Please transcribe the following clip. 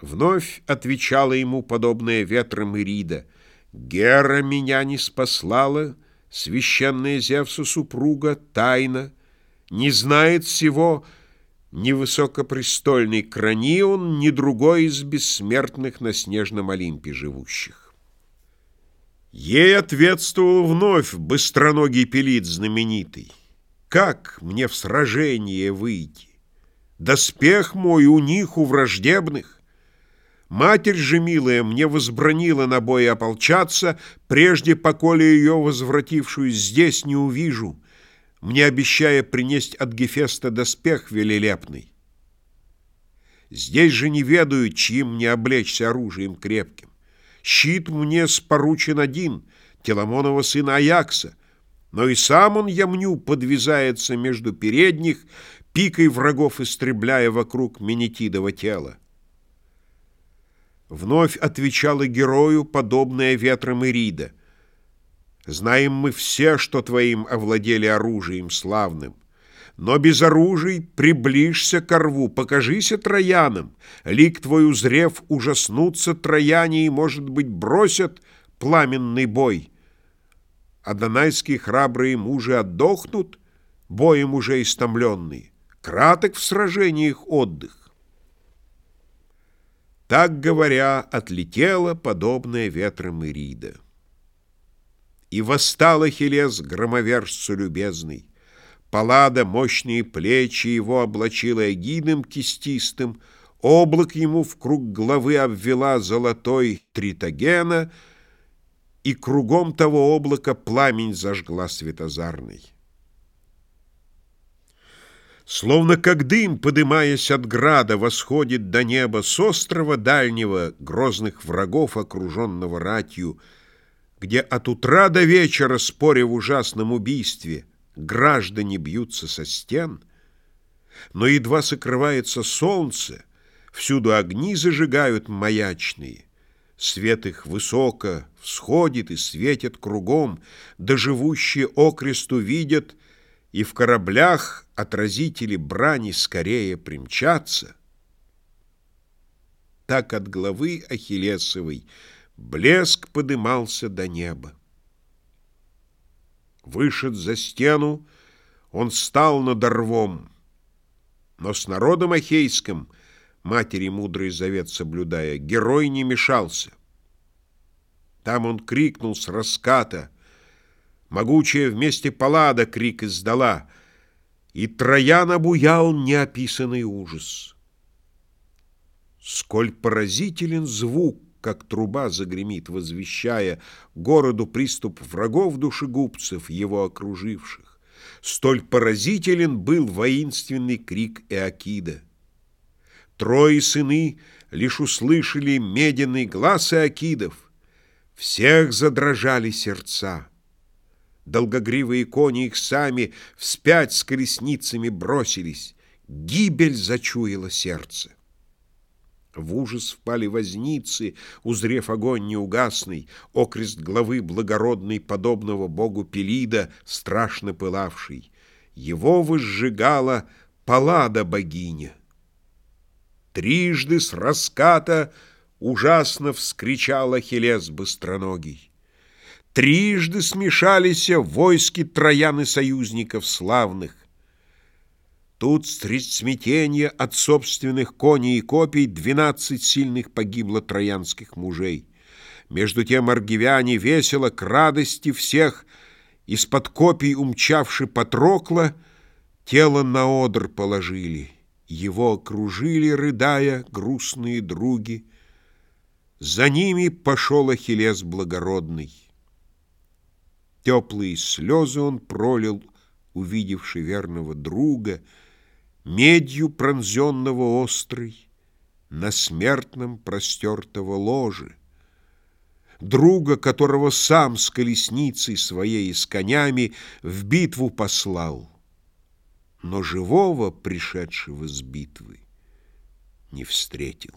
Вновь отвечала ему, подобная ветром Ирида, «Гера меня не спаслала, священная Зевсу супруга, тайна, не знает всего ни высокопрестольный Кранион, ни другой из бессмертных на снежном Олимпе живущих». Ей ответствовал вновь быстроногий пелит знаменитый. «Как мне в сражение выйти? Доспех мой у них, у враждебных?» Матерь же милая мне возбранила на бой ополчаться, прежде, поколе ее возвратившую здесь не увижу, мне обещая принесть от Гефеста доспех велелепный. Здесь же не ведаю, чьим мне облечься оружием крепким. Щит мне споручен один, Теламонова сына Аякса, но и сам он, я мню, подвязается между передних, пикой врагов истребляя вокруг Менетидова тела. Вновь отвечала герою, подобная ветром Ирида. «Знаем мы все, что твоим овладели оружием славным. Но без оружий приближься к рву, покажися троянам. Лик твой узрев, ужаснутся трояне и, может быть, бросят пламенный бой. А донайские храбрые мужи отдохнут, боем уже истомленные. Краток в сражениях отдых. Так говоря, отлетела подобная ветром Ирида. И восстал Ахиллес громовержцу любезный. Паллада мощные плечи его облачила эгидом кистистым, облак ему в круг головы обвела золотой тритогена, и кругом того облака пламень зажгла светозарный. Словно как дым, подымаясь от града, восходит до неба с острова дальнего грозных врагов, окруженного ратью, где от утра до вечера, споря в ужасном убийстве, граждане бьются со стен, но едва сокрывается солнце, всюду огни зажигают маячные, свет их высоко всходит и светит кругом, да живущие окресту видят — и в кораблях отразители брани скорее примчатся, так от главы Ахиллесовой блеск подымался до неба. Вышед за стену, он стал над рвом, но с народом ахейским, матери мудрый завет соблюдая, герой не мешался. Там он крикнул с раската — Могучая вместе палада крик издала, И Троян обуял неописанный ужас. Сколь поразителен звук, как труба загремит, возвещая городу приступ врагов душегубцев, его окруживших. Столь поразителен был воинственный крик Эакида. Трое сыны лишь услышали меденный глаз Эакидов. Всех задрожали сердца. Долгогривые кони их сами Вспять с колесницами бросились. Гибель зачуяло сердце. В ужас впали возницы, узрев огонь неугасный, Окрест главы благородной, подобного богу Пелида, страшно пылавший. Его возжигала Паллада богиня. Трижды с раската ужасно вскричал Ахиллес быстроногий. Трижды смешались войски троян и союзников славных. Тут средь смятения от собственных коней и копий Двенадцать сильных погибло троянских мужей. Между тем аргивяне весело к радости всех Из-под копий умчавши Патрокла Тело на одр положили, Его окружили, рыдая, грустные други. За ними пошел Ахиллес благородный. Теплые слезы он пролил, увидевший верного друга, Медью пронзенного острой, на смертном простертого ложе. Друга, которого сам с колесницей своей и с конями в битву послал, но живого, пришедшего с битвы, не встретил.